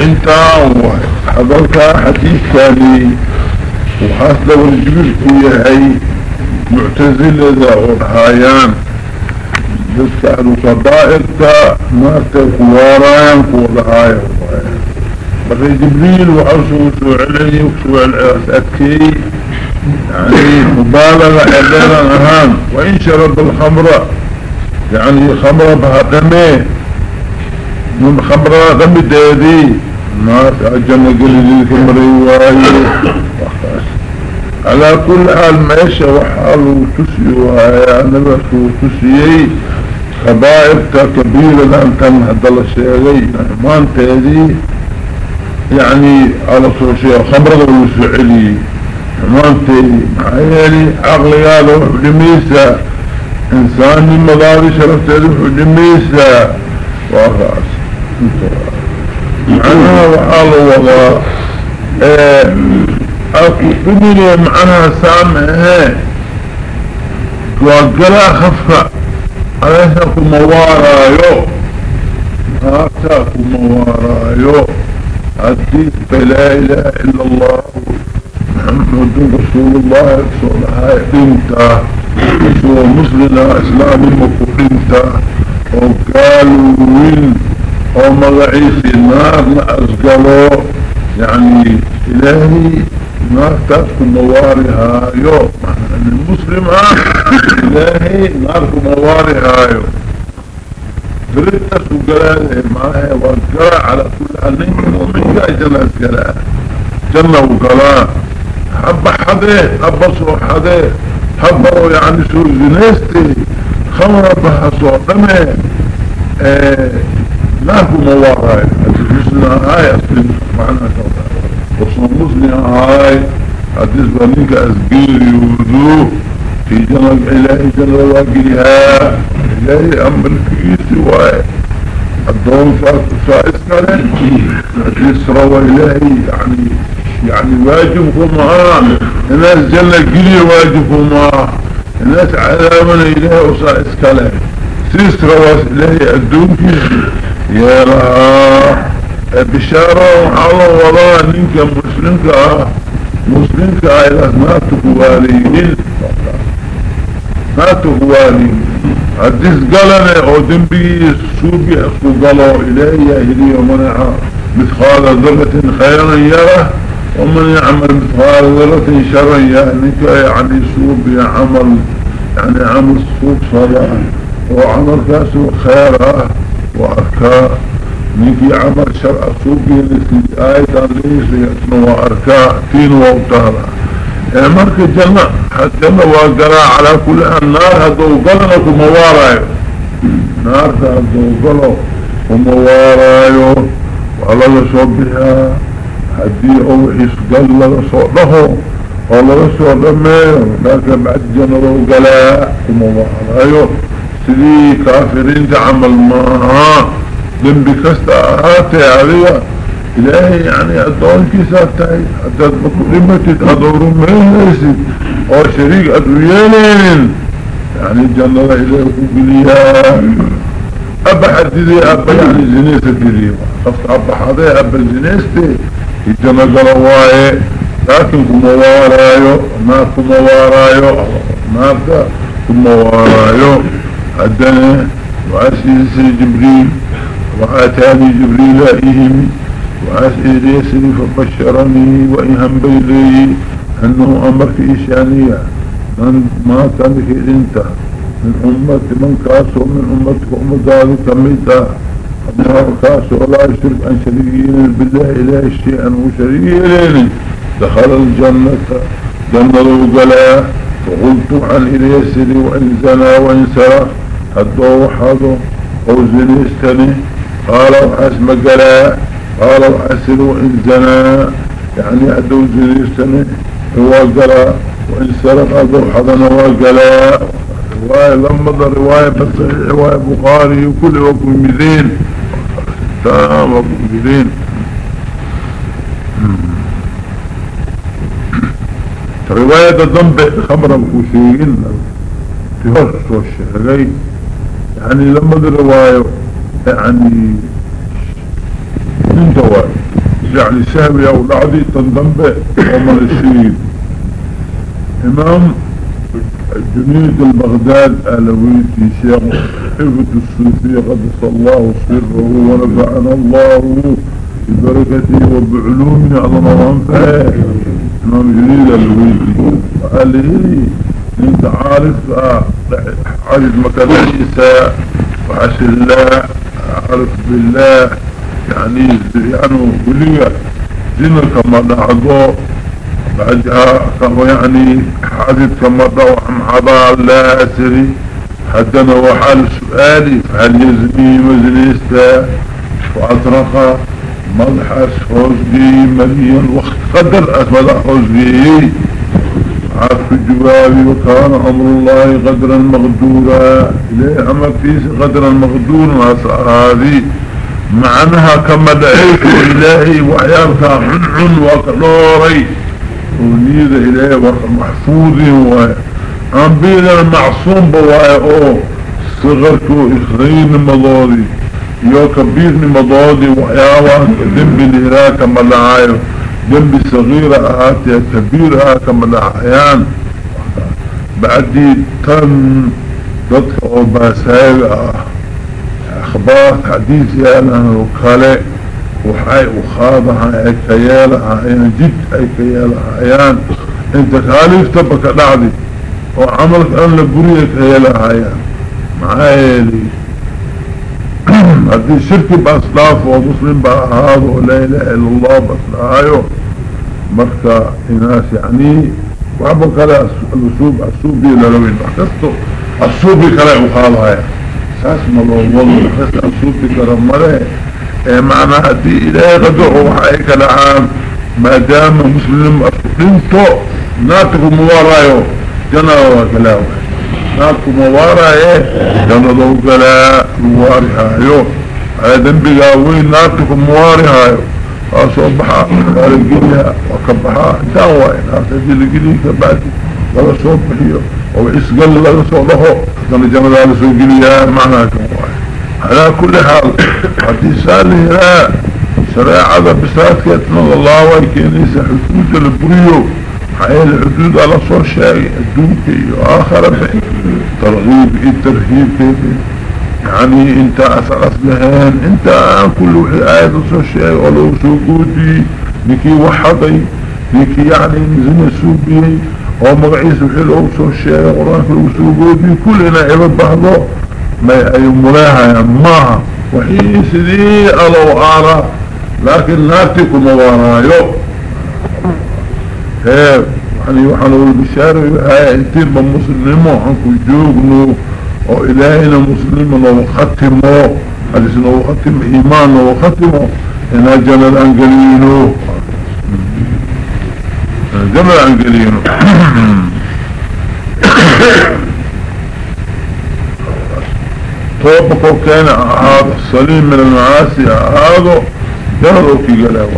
انت حضرك حديث ثاني وحاسد والجبل هي معتزلة ذا ورحايان تسألوا قبائلتا ما تكوارايان كورايان بقي جبريل وعرشه وسوع عليه وسوع الأسأكي يعني مبالغة عدنا أهان وإن شرب الخمرة يعني خمرة بهدمه. من خمرة غمي دادي ما أجمع قليل الخمري وايه على كل حال ماشي وحال تسي وهي نبس وتسيي. خبائرك كبيرة لأن كان الشيء ما انت يعني على صور شيء خمرة والسعلي ما انت معيني عقلي هذا وحدميسة انساني مضاري شرفت هذا وحدميسة وخلاص معناها آه اكو فمني معناها سامعها توقلا خفة عليها اكو موارايو هاتا اكو موارايو حديث لا اله الا الله محمد رسول الله صلى الله عليه وسلم مسلم اسلام المفقنتا وقالوا ومضعيس النار لأسقلوا يعني إلهي نار تأكل موارها يو. المسلم إلهي نار موارها يو. فريتس وقلاله معاها وقلاء على كل حنين ومن جاء جنة قلاء جنة وقلاء حب حده حبصوا حده حبوا يعني سوء زنيستي خمر بحصوا دمه آه ناكو موارها المسلم هاي أصلي معنى وصل مسلم هاي حديث بنيك أسقيري وذو في جنب إلهي جنب واقيها إلهي أمر كيسي واي. الدون فائس كان حديث روى إلهي يعني يعني واجبكم معاه الناس جنة قلي واجبكم معاه الناس عذابنا إلهي وصائس كلام سيس روى إلهي الدون كيسي راه بشارة وحالا وضاء ننك مسلمك مسلمك إلى ما تقواليين ما تقواليين حديث قلنا أو دنبي سوبي أخو قلوا إلهي أهلي ومنع مثقال ذرة خيرا يره ومن يعمل مثقال ذرة شرا يعني يعني سوبي عمل يعني عمل سوب صلاة وعمل كاسو خيره وأركاء نيكي عمل شرع سوقي لسي آية ليس يسنو أركاء تين ووتارا امرك جنة حتى وقرا على كل النار هدو قلنك موارايو نار هدو قلو وموارايو وعلى صبها هدي اوحيس قل لصوته والله سوى دمير لكن بعد جنة وقلاء وموارايو سدي كافرين تعمل معها ذنبي كستا هاتي عليها. إلهي يعني أدوان كيساتي حتى لمتت أدور مهيسي أو شريك أدويالين يعني الجنة إلهي قليها أبا حديدي أبا يعني زنيسة قليها خفت أبا حدي أبا زنيستي الجنة قلواي لكن كموارايو ما كموارايو ما كموارايو أدنى وعسيسي جبريل وآتاني جبريل إيهم وعسيسي فبشرني وإهم بيلي أنه أمر في إشانية من ما تنك إنت من أمة من كاسو من أمتك. أمة كميتا أنه كاسو. لا يشرك أن شريكين بالله إله شيئا. وشريكين دخل الجنة. جنة وقلا وقلت عن إليسري وإن زنا وإن سرق هدو وحدو أو زنيستني قالوا حسم قلاء قالوا حسنوا إن زنا يعني هدو زنيستني هو قلاء وإن سرق هدو حضن هو قلاء رواية لما رواية بصحيح رواية بخاري وكل وكم مذين تمام وكم مذين رواية الضنب خبر الكوشيين تهرس والشهرين. يعني لما الرواية يعني يعني سهبي أو لعدي تنضنبه ومن الشيء إمام جنيد البغداد الويتي شيخ حفظ الصوفية قدس الله سره ونفعنا الله ببركته وبعلومه على موانفه إمام جنيد الويتي وقال لي أنت عارف عارف مكان عيسى وعش الله عارف بالله يعني يعني وليه زنا كما دعضو بعدها كما يعني حادث كما دوحم حضار لا أسري. حدنا وحال سؤالي فهل يزني مزنيستا وأطرق مضحس حوزقي مليان وقت قدر أسمد حوزقي جوابي وكان أمر الله قدرا مغدورا. إليه أما فيس قدرا مغدورا. هذه معناها كما دعيت إلهي وحيالك عنعن وكنوري ونيد إلهي ومحفوظي وهي أنبينا المعصوم بواي أوه صغرتو إخرين مضادي يو كبيرني مضادي وحياوان دنبي الهراء كما لعايو دنبي صغيرة أهاتي كبيرة كما لعيان بعدي تن ضدك أو باسايق أخبار حديث يانا وكالي وحي وخاضها اي كيالها اي جد اي كيالها ايان انت خالف تبك دعدي وعملك ان لبرية كيالها ايان معايا لي هذه شركة بأصلاف ومسلم بأهاد ولا إله إلا الله بأصلاحه مركا إناس يعني وعبا كلا الأسوب السوبي للوين أحكسته السوبي كلا يعني ساس ملوضو بس أصوب بكرم مره إيه معنى هدي إلهي قدعو وحايك العام. ما دام مسلم أفضلتو ناتك موارايو. جنا وكلاو ناتك موارايو. جنا وكلا مواريهايو هذا بقاوين ناتك مواريهايو أصبحا رجلها وكبحا داوين هذا دي لقليك بعد ولا صبحيو وإسقال الله صوته كان جمال الله سوقليا معنى كمواي على كل حال حدي سالي لا شريعة بساتك يتنظر الله ويكينيس حدود البريو. حيال الحدود على صور شيء الدوكي وآخر به ترغيب الترهيب. كيف يعني انت اثرت لهان انت كل الآية الشيء ولو سجودي لكي وحضي لكي يعني نزم السوبي ومرعيس في الأوس الشيء وراك وسجودي كلنا عرب بهذا ما أي مراها يا أمها وحيس دي ألو أرى لكن لا تكون ورايو هيب يعني وحنو البشارة هاي انتين بمسلمو جوك جوغنو. وإلهينا مسلمنا وختمه حديث أنه وختم إيمانا وختمه إنا جمع الأنجلينه جمع الأنجلينه طوبك كان هذا السليم من المعاسي هذا جهدك قلعه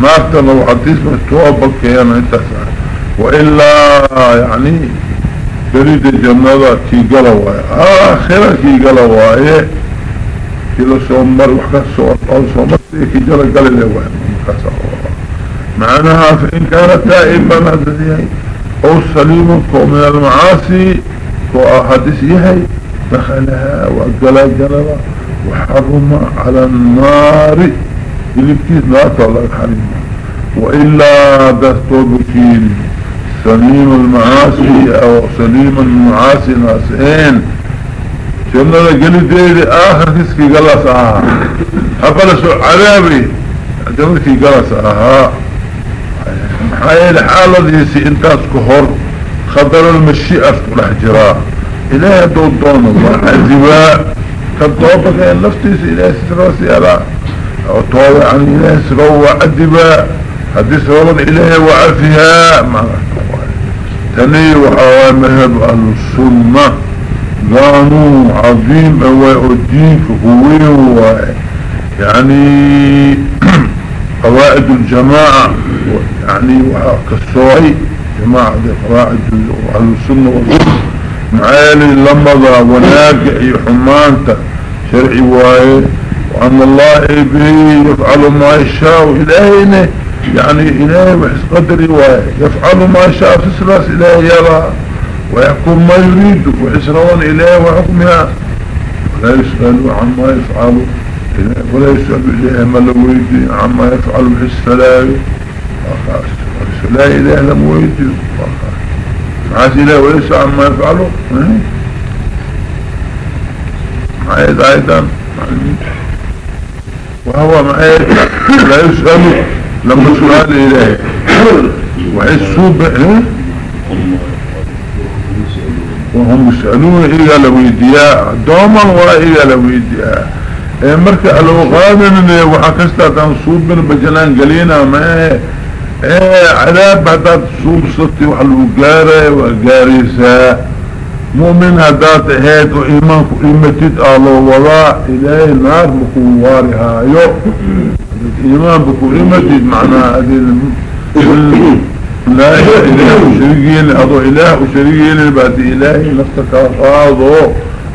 ما أفتنه حديث من طوبك كان انتسعه وإلا يعني بريد الجنة كي قلوة آخرة كي قلوة كي لسومر وحكسوا أو سومر كي قلوة مكسر معناها فإن كانت تائبا هذا أو سليم من المعاصي وأحدث يهي دخلها وأقلا قلبا وحرم على النار. يلبكيس لا طلع الحريم. وإلا دستوبكين سليم المعاصي أو سليم المعاصي ناسين جنة قلت دي؟ آخر كسكي قلس آها. أقل سو عذابي جنة قلس آها. حيال حالديسي انتاس كهور خضر المشيئة كله جراء إله دون دون الله. عزواء كالطوبة كان نفتيس إله ستراسي ألا. طوبة عن إله سروى عدباء هدي سروى إله وعفها تني وحوى مهب السنة قانون عظيم أواء الدين هو يعني قواعد الجماعة يعني كالسوعي جماعة قواعد أهل السنة والسنة معالي لمضى وناقع حمانته شرعي واي وأن الله به يفعل ما يشاء إلهينا يعني إلهي وحس قدري يفعل ما يشاء في سلاس إلهي يرى ويحكم ما يريد وحسرون إليه وحكمها. ولا يسأل عما يفعل ولا يسأل إليه ما لم يريد عما يفعل بحس فلاوي لا إله لم يريد. معاس إله وليس عما يفعله معايد أيضا وهو معايد لا يسأل. لما سؤال إلهي وحسوا به وهم يسألون إيقا لويدياء دوما وإيقا لويدياء إيه مركا لو قادنا وحكستا تنصوب من بجنان قلينا ما. إيه عذاب بعدات صوب ستي وحلو قاري وقاريسا مؤمن هدات هيد وإيمان إيمتد الله وضاء إلهي النار بكو وارها يو إيمان بكو إيمتد معناها هذه لا إله وشريقين أضو إله وشريقين بعد إلهي نفسك أخاضو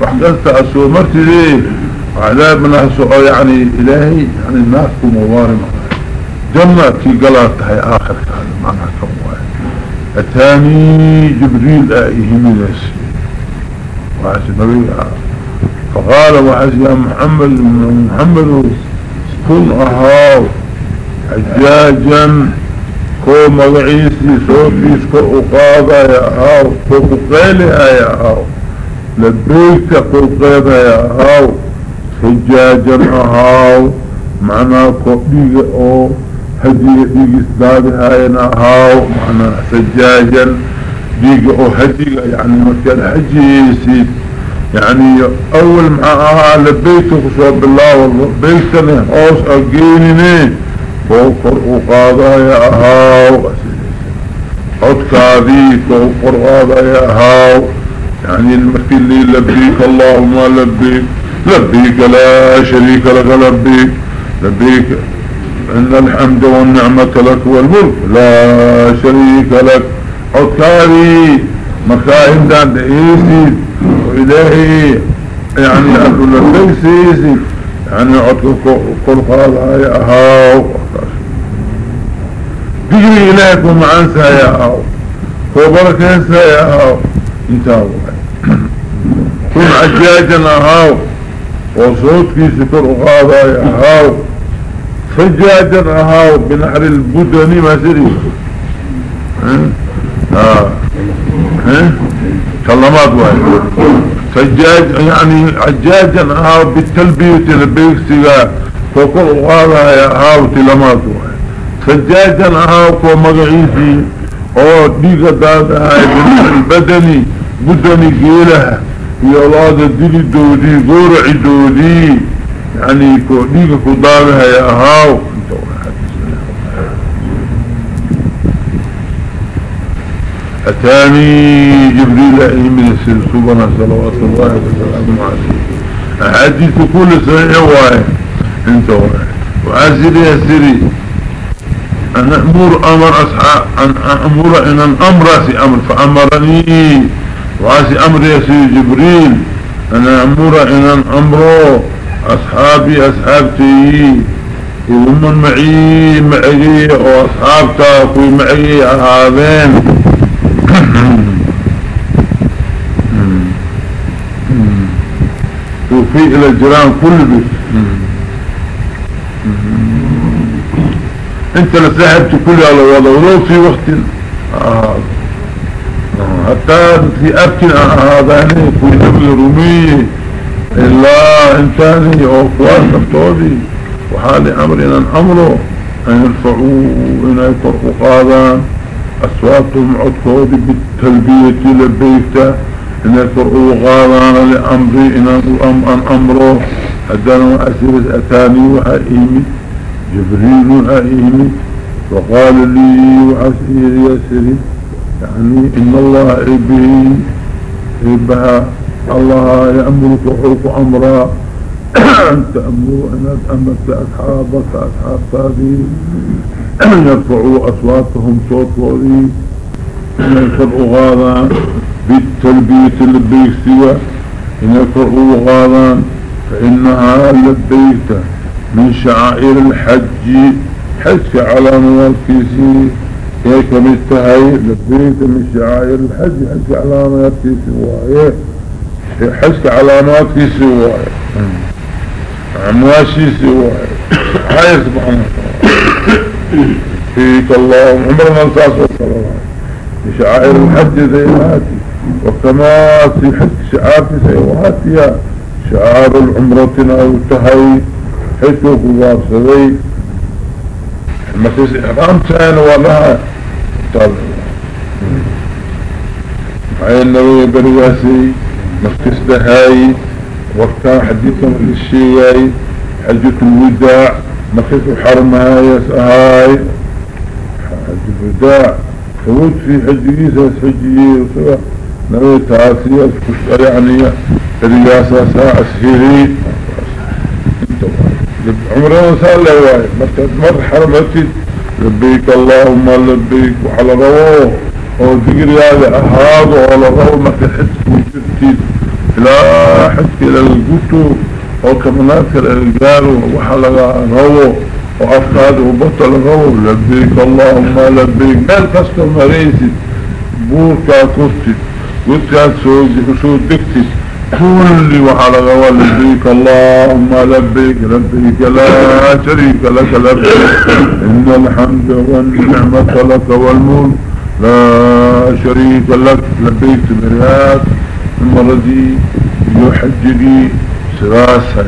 وحدثت أسوى مرتدي. عذاب من أسوى يعني إلهي يعني الناس كموارم جنة كي قلت هاي آخر كان معنى كموارم الثاني جبريل آئه من السي وعسى نبي فقال وعسى يا محمد محمد كن أهاو حجاجا كو مغعيسي صوتيس كو اقاضا يا هاو. كو قيلها يا هاو. لبيك كو قيلها يا هاو. حجاجا هاو معنا كو ديغ أو. هدي ديغ اسدادها يا هاو معنا حجاجا. ديغ أو هدي يعني مكان حجيسي يعني أول معها لبيتك صوب الله والله بيتنا اوس اقيني كوكر وقاضا هاو. عدكاذي كوكر قاضا هاو. يعني المكي اللي لبيك اللهم لبيك. لبيك لا شريك لك لبيك. لبيك إن الحمد والنعمة لك والملك لا شريك لك. عدكاذي مكاين دان دعيسي وإلهي يعني أقول لك سيسي يعني عدك كل قاضا يا هاو تجري إليكم عنسى يا أو وبركيسى يا أو انتهوا. كن عجاجا هاو وصوتك سكر أغاضا يا هاو فجاجا هاو بنحر البدني ما سري. آه ها؟ كلمات واحد. فجاج يعني عجاجا هاو بالتلبية لبيك سيغا وكل أغاضا يا هاو تلمات واحد. سجاجا اهاوكو مقعيسي أو ديقة دادها البدني بدني قيلها يولاده دلي دودي قرع دودي يعني كو ديقة كدامها يا اهاو أتاني جبريل من السلسوبنا صلوات الله وسلامه عليه. حديث كل سنة واحد. أنت واحد. وعزيري يا سيري أن أمور أمر أصحاب أن أمور إن الأمر سي أمر. فأمرني وعسي أمر يا سي جبريل. أن أمور إن الأمر أصحابي أصحابتي ومن معي معي وأصحابتك ومعي هذين. وفي الجيران كل بيت انت لساحبت كل على وضع ولو في وقت آه. حتى في أبكن هذا يعني في نبل رومي إلا انتاني أو قوات نبتودي وحال أمرنا امره أن يرفعوا أن يكرقوا أصواتهم عدكودي بالتلبية لبيكتا ان يكرقوا قادا لامري ان أمره. حدانا اسير أتاني وحائيمي جبريل أئيني وقال لي وعسير يسري يعني إن الله إبه إبها الله يأمرك وحرك أمرا. أنت أمر أن أمرت أصحابك أصحاب هذه يرفعوا أصواتهم صوت وذي إن يفرعوا غاضا بالتلبية اللي بيكسوا إن يفرعوا غاضا فإنها لبيت من شعائر الحج حج على موالكيسي هيك مستهي لبيت من شعائر الحج حج على موالكيسي وهي حج على موالكيسي وهي عمواشيسي وهي هاي سبحانه فيك الله عمرنا الساس وصلى شعائر الحج زي هاتي وكما في حج شعار في سيوهاتيا شعار العمرة أو تهي حيث قوار سوي. المسيس إحرام كان ولها طالب معي النبي برياسي مركز دهاي وقتها حديثا للشيء حجة الوداع. مركز الحرمها يسأهاي حج الوداع فوت في حجيسة حجية وسوى نبي تاسية يعني رياسة ساعة سهيري. عمرنا سأل له واي مركز مر حرمتي. لبيك اللهم لبيك وحل رواه أو ذكري هذا هذا ولا رواه مركز حدك وجدتي لا إلى القطو. أو كمنات الالقال وحل رواه وافقاد وبطل رواه لبيك اللهم لبيك. مال كستر مريسي بوركا كفتي. قلت سود دكتي كل وحال غوال لبيك اللهم لبيك. لبيك لا شريك لك لبيك. إن الحمد والنعمة لك والملك. لا شريك لك. لبيك مريات. المرضي يحجدي. سراسة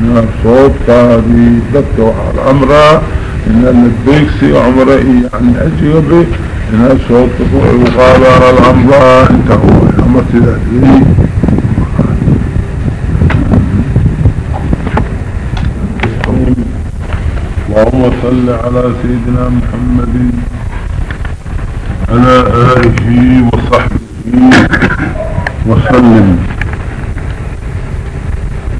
من صوت هذه لك وحال عمره إن لبيك سي عمره يعني أجيبه. إن صوت وقال العمره انتهوا عمرت ذلك اللهم صل على سيدنا محمد على آله وصحبه وسلم.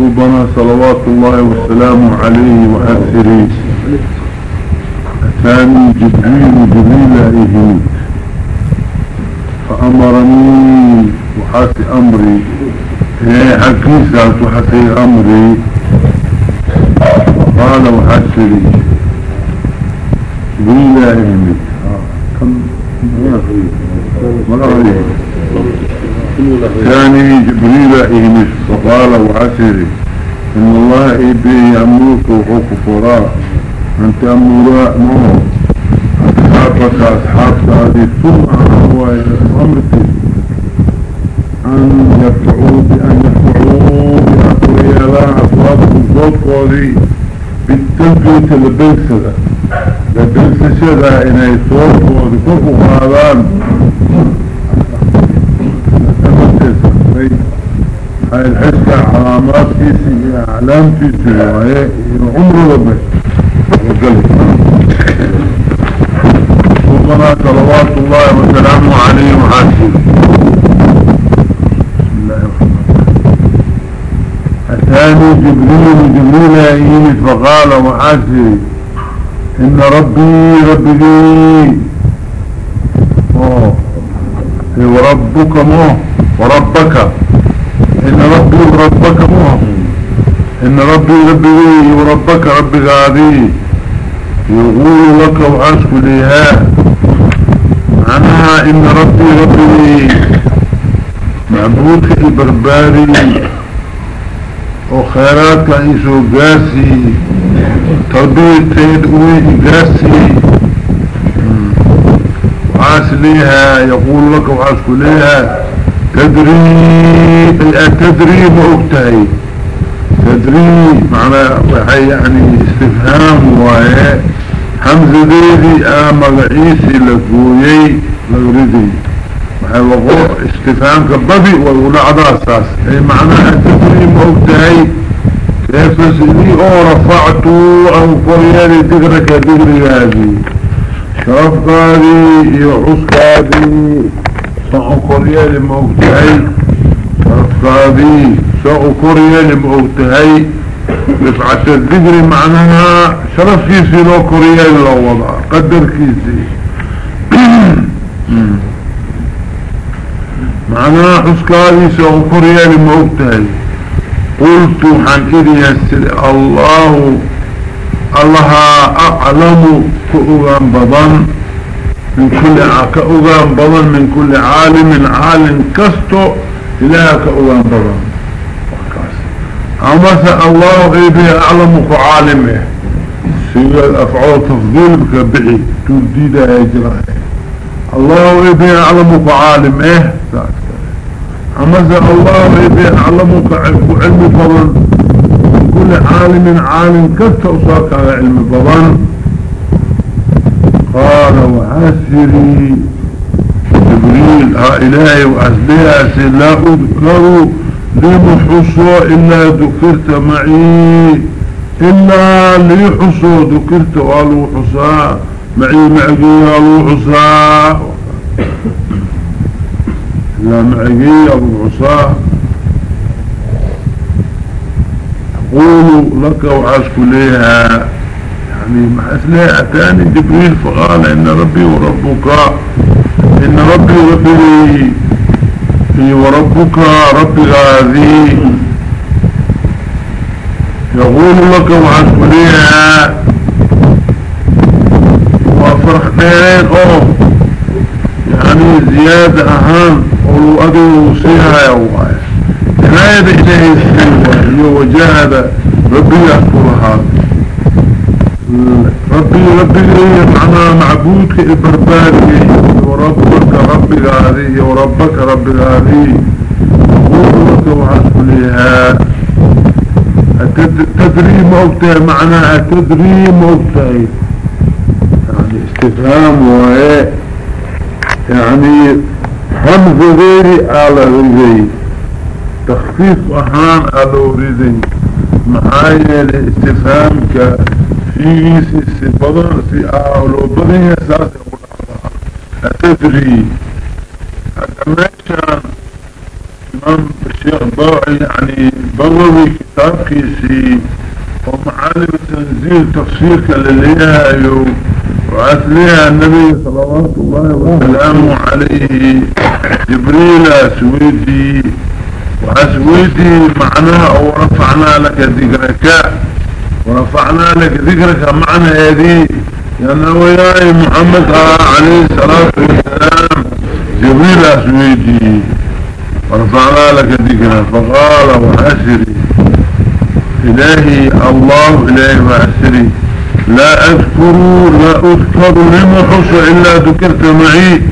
صوبنا صلوات الله والسلام عليه وآخره. ثاني جبريل جبريل عليه فأمرني وحاسي أمري. حكيسة وحاسي أمري. قال وحسري بالله يمت كم؟ ثاني جبريل يهمش فقال وحسري إن الله إبيه أموك وحكفراء انت أموراء نور أصحابك أصحابك هذه ثم هو أمرتي أن يفعوا بأن يفعوا بأقوية لا أصواتهم صوت قولي بالتنفية لبنسة. لبنسة إنه يصوت وذكوك وقالان هاي الحسة علامات كيسي أعلام كيسي وهي عمره ربه وقال ربنا صلوات الله وسلامه عليه وحاسب بسم الله الرحمن الثاني جبريل جبريل يهيني فقال وحاسب إن ربي ربي لي. وربك مو وربك إن ربي وربك مو. إن ربي ربي وربك ربي هذه يقول لك وعشك ليها. معناها إن ربي ربي. معبودك البرباري وخيراتك إيسو قاسي. تربيتين اويه قاسي. ليها يقول لك وعاس ليها. تدري تدري مؤكتهي تدري معنى وحي يعني استفهام وهي حمزة ديدي آما عيسي لقويي لغردي وحي وقوع استفهام كبضي ويقول عضا أساس. أي معنى تدري مؤكتهي كيف سيدي؟ أو رفعتو أو قريالي ذكرك ذكري هذه شرف قادي يحس قادي سعو قريالي موقتهي شرف قادي سعو قريالي موقتهي رفعة الذكر معناها شرف كيسي لو قريالي لو وضع قدر كيسي معناها حس قادي سعو قريالي موقتهي قلت عن إذي الله الله أعلم كأغان بضان من كل كأغان بضان من كل عالم عالم كستو إله كأغان بضان أما الله إذي أعلم كعالمه. سيئة أفعال تفضيل بكبعي. ترديد هجرة الله إذي أعلم كعالمه. أمز الله إذا أعلمك علم فضل كل عالم عالم كفت أصاك على علم فضل قال وحاسري جبريل ها إلهي وأسبياسي لا أذكر لمحصو إلا ذكرت معي إلا ليحصو ذكرت والو حصا معي معي والو حصا. لا معي أبو العصاة أقول لك وعسك ليها يعني مع أسلاء تاني جبريل فقال إن ربي وربك إن ربي وربي وربك ربي غاذي يقول لك وعسك ليها وفرح أوه يعني زيادة أهان قولوا أدو سيها يا وعي عناية إلهي السيوة هو. وجاهد ربي أكبرها ربي ربي إيه معنى معبودك إبرباري وربك ربي هذه وربك ربي هذه أقول لك وحسب لها تدري موته معناها تدري موته يعني استفهام وإيه يعني حمز غيري على رزي تخفيف أهان على رزي معايا الاستفهام في سبضان في أعلو بني أساس أتدري حتى كان إمام الشيخ ضاعي يعني بغوي كتاب كيسي ومعالم تنزيل تفسيرك لليها وأسليها النبي صلوات الله وسلامه عليه جبريل سويدي وأسويدي معناها ورفعنا لك ذكرك. ورفعنا لك ذكرك معنى هذه. لأنه وياي محمد عليه الصلاة والسلام جبريل سويدي ورفعنا لك ذكرك. فقال وحسري إلهي الله إلهي وحسري لا أذكر لا أذكر لمحص إلا ذكرت معي.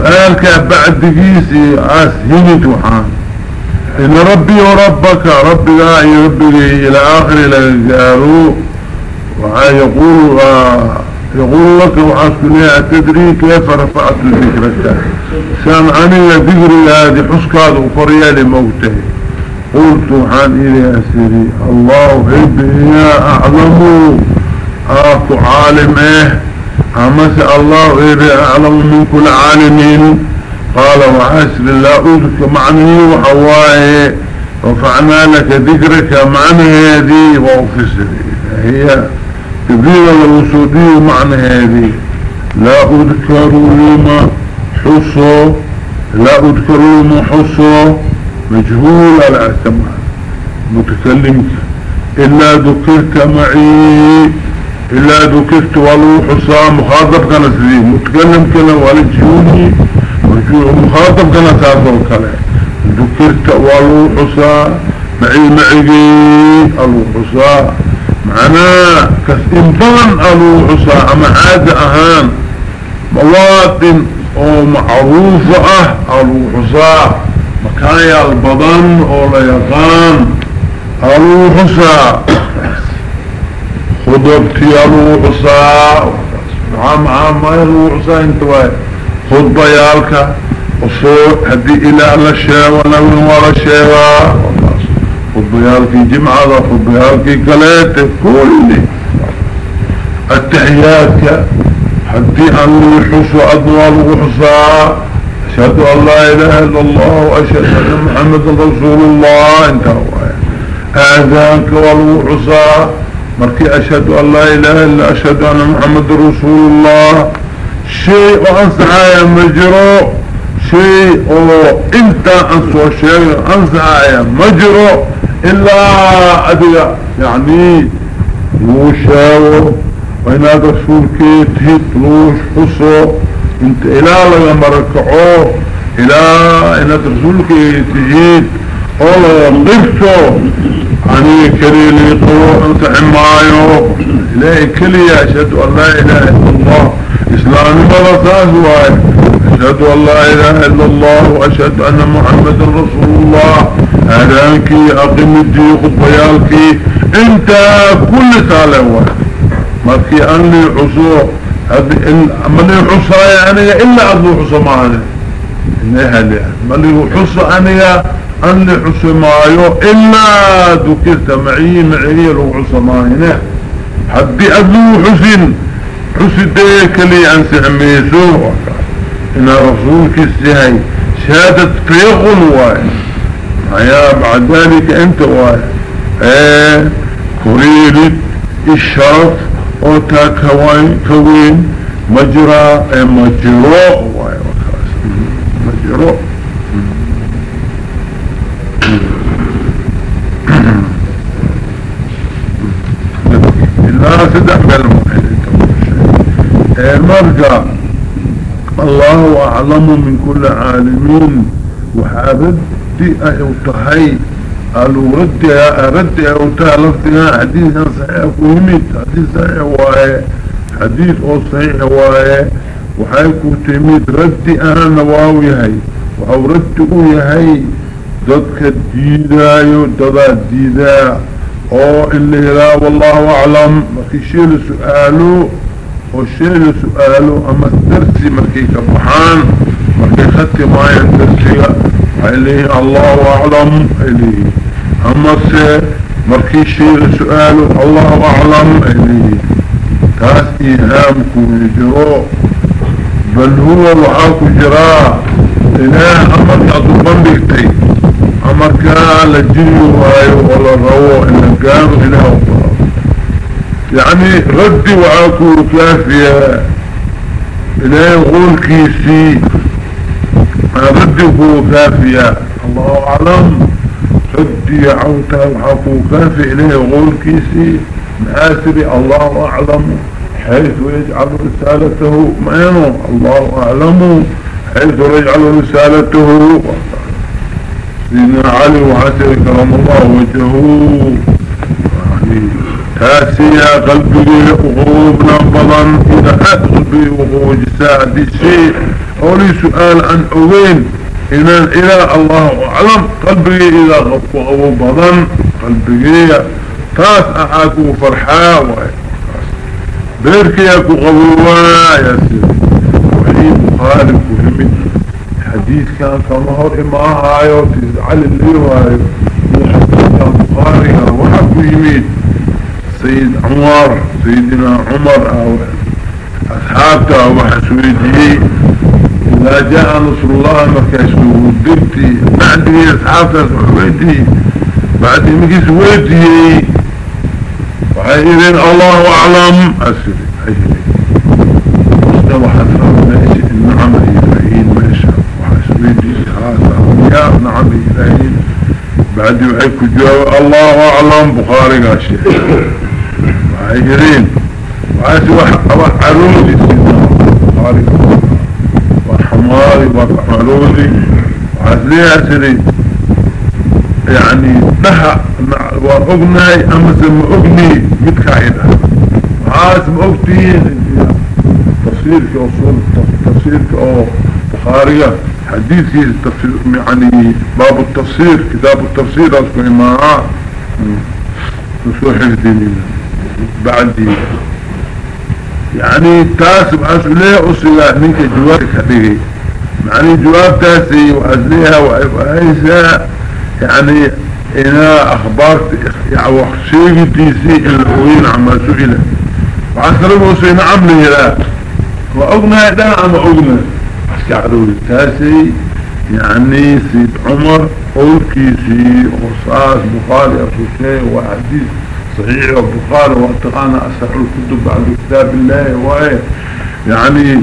سؤالك بعد دقيسي أسهمت وحان إن ربي وربك ربي لا يربي إلى آخر قالوا ويقول يقول لك وحاسك تدري كيف رفعت ذكرك سامعني ذكري هذه حسكات وقرية لموته. قلت عن إلي أسيري الله إبني أعلم. آكو عالم إيه أمس الله إبني أعلم من كل عالمين قال وحسب الله أذك معني وحواه رفعنا لك ذكرك معنى هذه وأفسري هي تبريد الوسودي معنى هذه. لا أذكر لما حصو. لا أذكر لما حصو. مجهول الأسماء. متكلم. إلا ذكرت معي. إلا ذكرت ولو حصى مخاطب كان سليم متكلم كان والجيوني مخاطب كان سابق كان. ذكرت ولو حصى معي معي ألو حصى معنا كسئن بغن ألو حصى أما عاد أهان مواطن أو معروفة أه ألو حصى مكايا البضن أو يقان. الوحسا خضبتي الوحسا عام عام ما الوحسا انتواي خضبيالك وصوح هدي إلى الشيوة نوين ورا الشيوة خطبيالك جمعة خطبيالك قليت كل التحيات حتى أن يحسوا أدوال وحسا أشهد أن لا إله إلا الله وأشهد أن محمد رسول الله انتهوا آذانك والوحسا مركي أشهد أن لا إله إلا أشهد أن محمد رسول الله. شيء أنسعى مجرو. شيء إنت أنسوى شيء أنسعى مجرو. إلا أدري يعني وشاو وإناد رسولك تهيد لوش حصو. إنت إلا لغا مركعو. إلا إناد رسولك تهيد قولا قفتو عني كلي لي قوة أنت حمايو إلهي كلي أشهد أن لا إله إلا الله. إسلامي ملطاز واي أشهد أن لا إله إلا الله وأشهد أن محمد رسول الله. أهلانك أقيم الدين خطبيالك أنت كل سالة واي مركي أني حصو من حصا يعني إلا أبو حصو معنا إنها لي من حصو أني أني حصو معيو إلا ذكرت معي معي لو حصو معنا حدي أبو حسين حسي ديك لي أنسي عميسو إن رسولك السهي شهادة فيغل واي. يا بعد ذلك أنت واي. إيه كريلت الشرف اوتا كوين كوين مجرى مجرى مجرى لا المرجع. الله أعلم من كل عالمين. وحابد دي أيوتهي قالوا رد يا رد يا وتا لفتها حديث صحيح وهمت حديث صحيح وايه حديث أو صحيح وايه وحيكو تميد رد أنا نواوي هاي. وحو رد هاي ضدك الديدايو ضد الديدا أو اللي لا والله أعلم. مكي شيل سؤاله وشيل سؤاله أما الدرسي مكي كبحان مكي خدت معي الدرسي إليه الله أعلم إليه. أما سي مركي شيء سؤاله الله أعلم إليه. تاس إيهامكم يجرو بل هو وحاكو جراء إله أمرك أطبان بيكتي أمرك لجيو هايو ولا رو إن كانوا إله يعني ردي وعاكو كافية إله غول كيسي. رده كافية. الله أعلم. ردي عوتا وحقو كافي غول كيسي. مآسري الله أعلم. حيث يجعل رسالته مانو الله أعلم. حيث يجعل رسالته سيدنا علي وحسن كرم الله وجهه. تاسيا قلبي وغوبنا بضن إذا أدخل وغوج ساعد الشيء أولي سؤال عن أوين. إن إلى الله أعلم. قلبي إذا غفو أبو بضن. قلبي تاس أحاكو فرحا بيركي أكو غبوا يا سيدي. وحي مخالف وهمين حديث كان كمهر إماها آيو تزعل اللي وايو حديث كان بخاري وحكو سيد عمر سيدنا عمر أو أصحابته أو حسويدي إذا جاء نصر الله مركز ودبتي بعد أصحابته سويدي بعد مكي سويدي. وحيرين الله أعلم. أسري أجري مستوى حسن النعم هذا يا نعم بعد يحكوا جواب الله أعلم. بخاري قاشي وحيرين وعاسي وحرودي سيدنا بخاري وحماري وحرودي وعاسليها سري يعني نها وأغني أمس أغني متكايدة وعاسم أغتين تفسيرك أصول تفسيرك أو بخارية حديثي يعني باب التفسير كتاب التفسير أصبح معاه نسوح الدينين بعد يعني تاسب أسئلة أسئلة منك جواب كبيري يعني جواب تاسي وأسئلها وإفعيسة يعني إنا أخبارت يعني شيء ديسي الأوين عما سئلة وعن كلمة سينا عمله لا وأغنى دا أما أغنى. أسكعروا التاسي يعني سيد عمر أولكيسي وصاص بخاري أسوسي وحديث صحيح. وبخاري وأتقانا أسرع الكتب بعد كتاب الله. وإيه يعني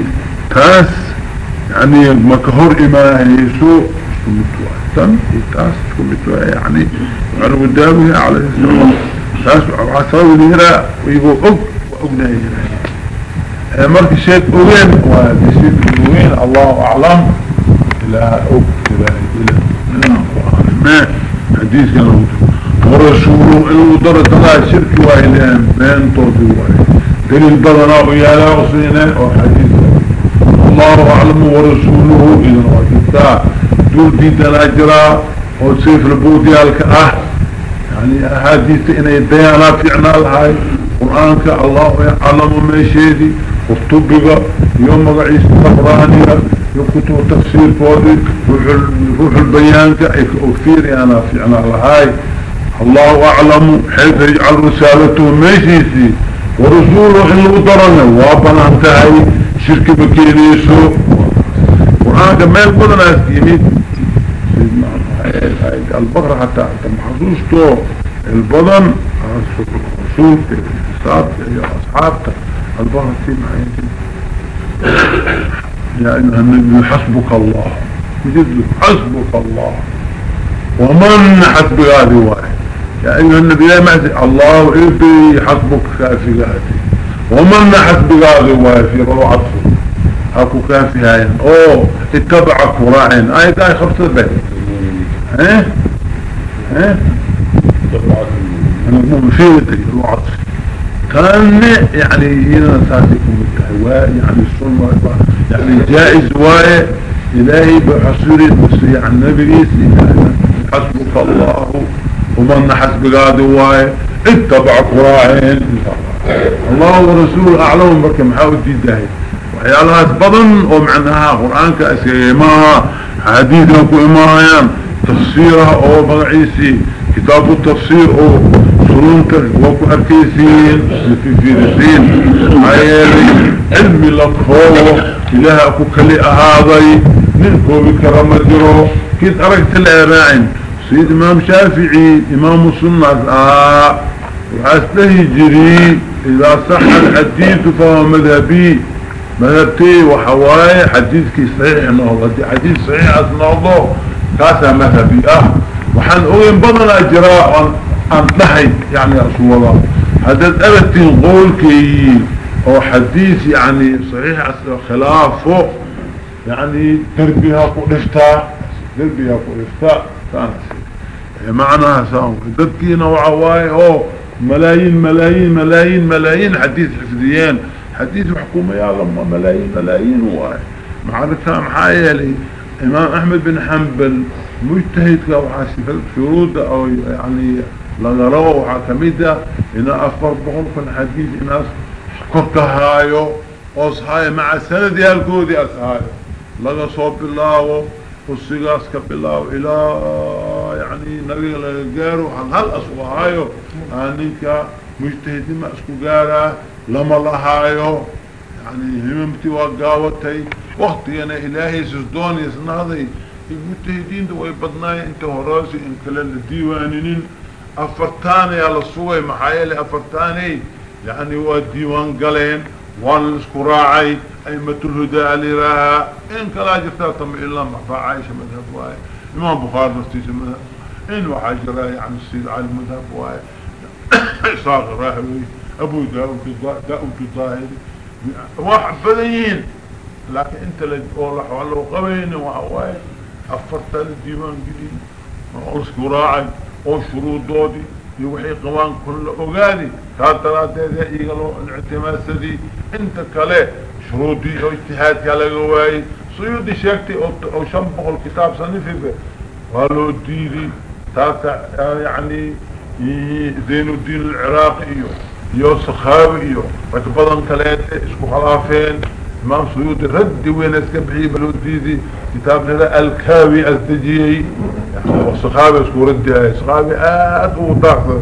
تاس يعني مكهور إماهيسو سكمتوا تم؟ تاس سكمتوا يعني وعلى قدامه على السلام. تاس عصاوي الهراء ويقول أق وأقنا هراء مركي شيء أوين؟ وشيء أوين. الله أعلم. إلى أق إلى إلى ما حديث كان ورسوله إنه درت الله شرك وإلهان بين طوفي وإلهان دليل بدنا ويالا وصينا وحديث. الله أعلم ورسوله إذن وكتا. دول دي تناجرا وسيف البودي الكأه يعني أحاديث إن يديانا فعنا الهاي قرآنك الله يعلم ما شيدي. والطبقة يوم رئيس الطبرانية يكتب تفسير فودي روح البيان كأكثير أنا فعنا الهاي الله أعلم حيث يجعل رسالته ما شيدي ورسوله إن درنا وابنا انتهي شرك بكينيسو وهذا ما يقولنا يميت البقرة حتى محظوظته البضن رسول الاتصاب يا أصحابته البقرة في معين يا أيها النبي حسبك الله. جد حسبك الله. ومن حسب هذه واحد؟ يا أيها النبي لا معزي الله إبي حسبك كافي هذه ومن حسب هذه وافي روعته أكو كافي هاي أوه اتبعك وراعين أي داي خبص البيت. ها ها أنا مفيدة روعته كان يعني هنا ساسكم التهواء يعني السنة يعني جائز واي إلهي بحصول المسيح النبي حسبك الله. ومن حسب قاد واي اتبع قراعين الله ورسوله أعلم بك محاول دي داهي وحيالها بضن ومعناها قرآن كأسيما حديثنا كو إمايان تفسيرها أو بغعيسي كتاب التفسير أو سنونك وكو أركيسين في فيرسين عيالي علمي لطفوه إله أكو كلي أهاضي ننكو بكرم جرو كيف أركت الأباعين. سيد إمام شافعي إمام السنة آه وحسته جري إذا صح الحديث فهو مذهبي مذهبتي وحواي حديثك صحيح نوضه حديث صحيح أسنوضه كاسا مذهبي أه. وحن أوين بضل أجراء عن نحي يعني رسول الله. حدث أبتين قولك أو حديث يعني صحيح خلافه يعني تربيها قلفتا تربيها قلفتا معناها سام ددكينا وعواي أو ملايين ملايين ملايين ملايين حديث حفظيين. حديث حكومة يا لما ملايين ملايين واي معركة محايلي إمام أحمد بن حنبل مجتهد وحاسب شروط أو يعني لغروا وحاكميدا ان أفر بغلق الحديث الناس كركهايو وصحاي مع سند يالكودي اسهايو لغا صوب الله kursigaas ka bilaabo ilaa yani nabiga laga gaaro an hal asku ahaayo aa ninka mujtahidnima isku gaaraa lama lahaayo yani himamti waa gaawatay waktigana ilaahay sisdooniisnahday mujtahidiinta way badnaaya inta horaasi in kale la diiwaaninin. Afartaanayaa la sugay maxaa yeelay afartaaney yani waa diiwaan galeen waana la isku raacay أئمة الهدى لراها إن كلا جرتا تم إلا محفى عائشة مذهب واي إمام بخار نستيس مذهب إن وحاجر يعني السيد علي مذهب واي إساق راهوي أبو داود داود الظاهري واحد بدين لكن انت لجولح ولو قوين وحواي أفرت للديوان قديم والاسكراعي والشروط دودي يوحي قوان كل أغادي كاترات هذا إيقلوا الاعتماد سدي انت شروطي أو اجتهاد كالقواي سيودي شاكتي أو شنبق الكتاب صنفي به. قالوا ديدي تاتا يعني زين الدين العراقي يو سخاوي يو ركبضان كلاته اسكو خلافين امام سيوطي رد وين اسكبحي بلوديدي كتاب لنا الكاوي التجيي يعني والصخابي اسكو ردي هاي صخابي آد وضاق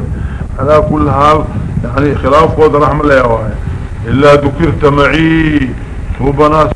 على كل حال يعني خلاف قد رحمة الله يواهي إلا ذكرت معي. هو بناس